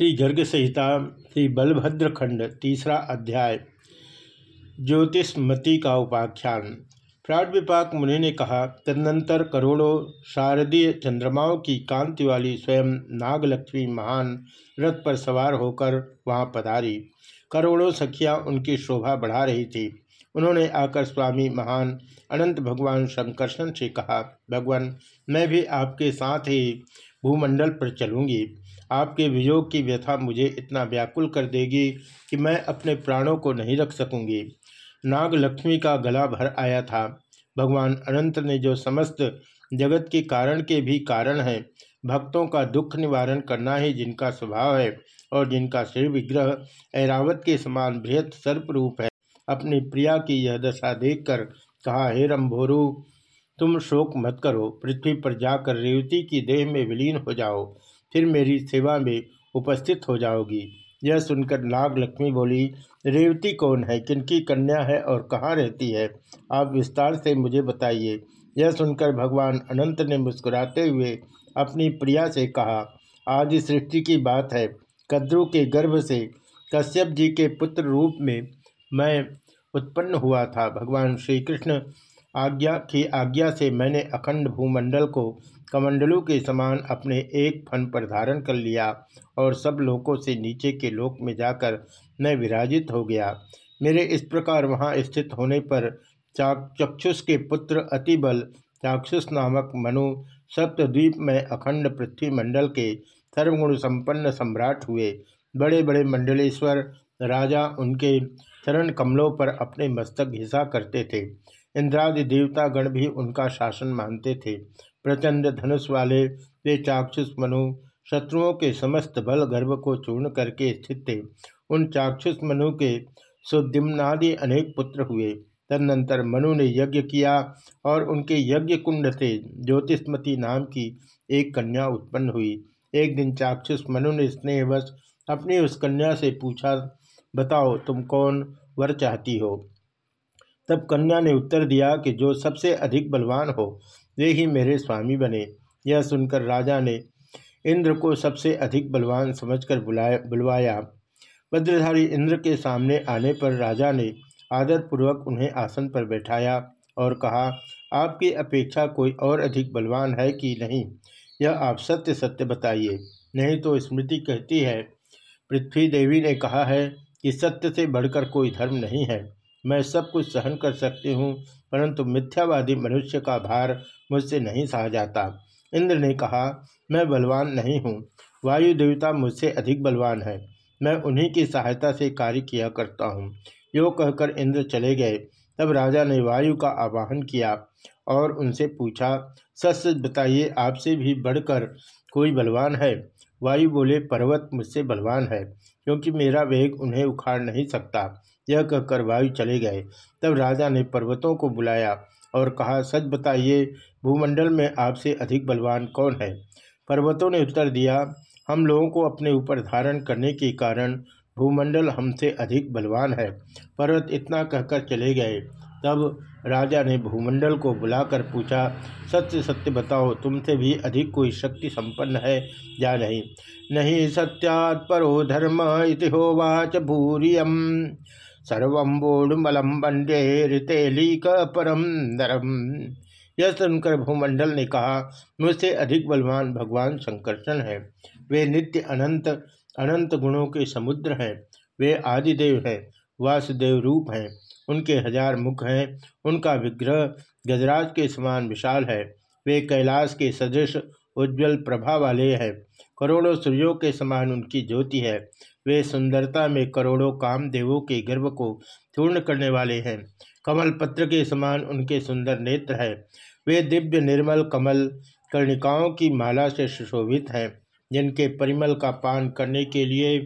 श्री गर्ग संहिता श्री बलभद्र खंड तीसरा अध्याय ज्योतिषमती का उपाख्यान प्राण विपाक मुनि ने कहा, तदनंतर करोड़ों शारदीय चंद्रमाओं की कांति वाली स्वयं नागलक्ष्मी महान रथ पर सवार होकर वहाँ पधारी। करोड़ों सखियाँ उनकी शोभा बढ़ा रही थी। उन्होंने आकर स्वामी महान अनंत भगवान शंकरशन से कहा, भगवान, मैं भी आपके साथ ही भूमंडल पर चलूँगी। आपके वियोग की व्यथा मुझे इतना व्याकुल कर देगी कि मैं अपने प्राणों को नहीं रख सकूँगी। नाग लक्ष्मी का गला भर आया था। भगवान अनंत ने जो समस्त जगत के कारण के भी कारण हैं, भक्तों का दुख निवारण करना ही जिनका स्वभाव है और जिनका श्री विग्रह ऐरावत के समान बृहत सर्प रूप है, अपनी प्रिया की यह दशा देखकर कहा, हे रंभोरु, तुम शोक मत करो। पृथ्वी पर जाकर रेवती की देह में विलीन हो जाओ। फिर मेरी सेवा में उपस्थित हो जाओगी। यह सुनकर नाग लक्ष्मी बोली, रेवती कौन है? किनकी कन्या है और कहाँ रहती है? आप विस्तार से मुझे बताइए। यह सुनकर भगवान अनंत ने मुस्कुराते हुए अपनी प्रिया से कहा आदि सृष्टि की बात है। कद्रु के गर्भ से कश्यप जी के पुत्र रूप में मैं उत्पन्न हुआ था। भगवान श्री कृष्ण आज्ञा की आज्ञा से मैंने अखंड भूमंडल को कमंडलों के समान अपने एक फन पर धारण कर लिया और सब लोकों से नीचे के लोक में जाकर मैं विराजित हो गया। मेरे इस प्रकार वहाँ स्थित होने पर चाक चक्षुष के पुत्र अतिबल, चाक्षुष नामक मनु, सप्तद्वीप में अखंड पृथ्वी मंडल के सर्वगुण संपन्न सम्राट हुए। बड़े बड़े मंडलेश्वर राजा उनके चरण कमलों पर अपने मस्तक घिसा करते थे। इंद्रादि देवता गण भी उनका शासन मानते थे। प्रचंड धनुष वाले वे चाक्षुष मनु शत्रुओं के समस्त बल गर्भ को चूर्ण करके स्थित थे। उन चाक्षुष मनु के सुदिम्नादि अनेक पुत्र हुए। तदनंतर मनु ने यज्ञ किया और उनके यज्ञ कुंड से ज्योतिषमती नाम की एक कन्या उत्पन्न हुई। एक दिन चाक्षुष मनु ने स्नेहवश अपनी उस कन्या से पूछा, बताओ तुम कौन वर चाहती हो? तब कन्या ने उत्तर दिया कि जो सबसे अधिक बलवान हो, वे ही मेरे स्वामी बने। यह सुनकर राजा ने इंद्र को सबसे अधिक बलवान समझकर बुलाया, बुलवाया। वज्रधारी इंद्र के सामने आने पर राजा ने आदरपूर्वक उन्हें आसन पर बैठाया और कहा, आपकी अपेक्षा कोई और अधिक बलवान है कि नहीं? यह आप सत्य सत्य बताइए। नहीं तो स्मृति कहती है, पृथ्वी देवी ने कहा है कि सत्य से बढ़कर कोई धर्म नहीं है। मैं सब कुछ सहन कर सकती हूँ, परंतु मिथ्यावादी मनुष्य का भार मुझसे नहीं सहा जाता। इंद्र ने कहा, मैं बलवान नहीं हूँ। वायु देवता मुझसे अधिक बलवान है। मैं उन्हीं की सहायता से कार्य किया करता हूँ। यो कहकर इंद्र चले गए। तब राजा ने वायु का आवाहन किया और उनसे पूछा सच सच बताइए, आपसे भी बढ़कर कोई बलवान है? वायु बोले, पर्वत मुझसे बलवान है, क्योंकि मेरा वेग उन्हें उखाड़ नहीं सकता। यह कहकर वायु चले गए। तब राजा ने पर्वतों को बुलाया और कहा, सच बताइए, भूमंडल में आपसे अधिक बलवान कौन है? पर्वतों ने उत्तर दिया, हम लोगों को अपने ऊपर धारण करने के कारण भूमंडल हमसे अधिक बलवान है। पर्वत इतना कहकर चले गए। तब राजा ने भूमंडल को बुलाकर पूछा, सत्य सत्य बताओ, तुमसे भी अधिक कोई शक्ति संपन्न है या नहीं? नहीं सत्यात् परो धर्म इति इतिहोवाच भूरियम। सर्वम्बोडमलम बंडे ऋतेलीक परम नरम यह सुनकर भूमंडल ने कहा, मुझसे अधिक बलवान भगवान शंकरचन है। वे नित्य अनंत अनंत गुणों के समुद्र हैं। वे आदिदेव हैं, वासुदेव रूप हैं। उनके हज़ार मुख हैं, उनका विग्रह गजराज के समान विशाल है। वे कैलाश के सदृश उज्ज्वल प्रभा वाले हैं। करोड़ों सूर्यों के समान उनकी ज्योति है। वे सुंदरता में करोड़ों काम देवों के गर्व को चूर्ण करने वाले हैं। कमल पत्र के समान उनके सुंदर नेत्र है। वे दिव्य निर्मल कमल कर्णिकाओं की माला से सुशोभित हैं, जिनके परिमल का पान करने के लिए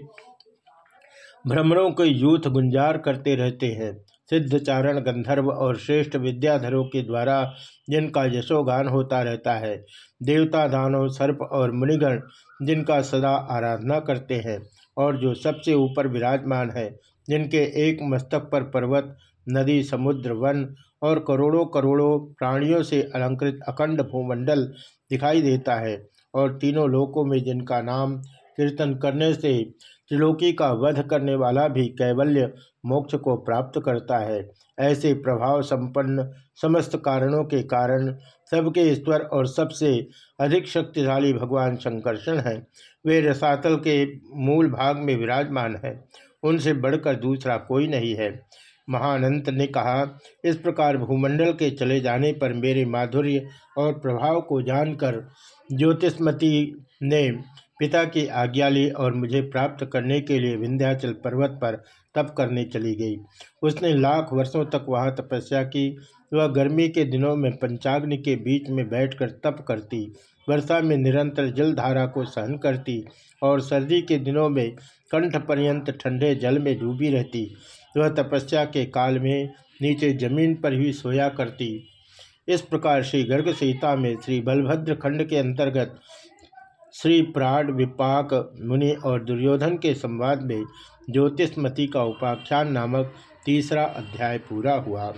भ्रमरों के यूथ गुंजार करते रहते हैं। सिद्धचारण गंधर्व और श्रेष्ठ विद्याधरों के द्वारा जिनका यशोगान होता रहता है देवता दानव सर्प और मुनिगण जिनका सदा आराधना करते हैं और जो सबसे ऊपर विराजमान है, जिनके एक मस्तक पर पर्वत, नदी, समुद्र, वन और करोड़ों करोड़ों प्राणियों से अलंकृत अखंड भूमंडल दिखाई देता है और तीनों लोकों में जिनका नाम कीर्तन करने से त्रिलोकी का वध करने वाला भी कैवल्य मोक्ष को प्राप्त करता है। ऐसे प्रभाव संपन्न समस्त कारणों के कारण सबके ईश्वर और सबसे अधिक शक्तिशाली भगवान शंकरषण हैं। वे रसातल के मूल भाग में विराजमान हैं। उनसे बढ़कर दूसरा कोई नहीं है। महानंत ने कहा, इस प्रकार भूमंडल के चले जाने पर मेरे माधुर्य और प्रभाव को जानकर ज्योतिषमती ने पिता की आज्ञा ली और मुझे प्राप्त करने के लिए विंध्याचल पर्वत पर तप करने चली गई। उसने लाख वर्षों तक वहाँ तपस्या की। वह गर्मी के दिनों में पंचाग्नि के बीच में बैठकर तप करती, वर्षा में निरंतर जलधारा को सहन करती और सर्दी के दिनों में कंठ पर्यंत ठंडे जल में डूबी रहती। वह तपस्या के काल में नीचे ज़मीन पर ही सोया करती। इस प्रकार श्री गर्ग सीता में श्री बलभद्र खंड के अंतर्गत श्री प्राण विपाक मुनि और दुर्योधन के संवाद में ज्योतिषमती का उपाख्यान नामक तीसरा अध्याय पूरा हुआ।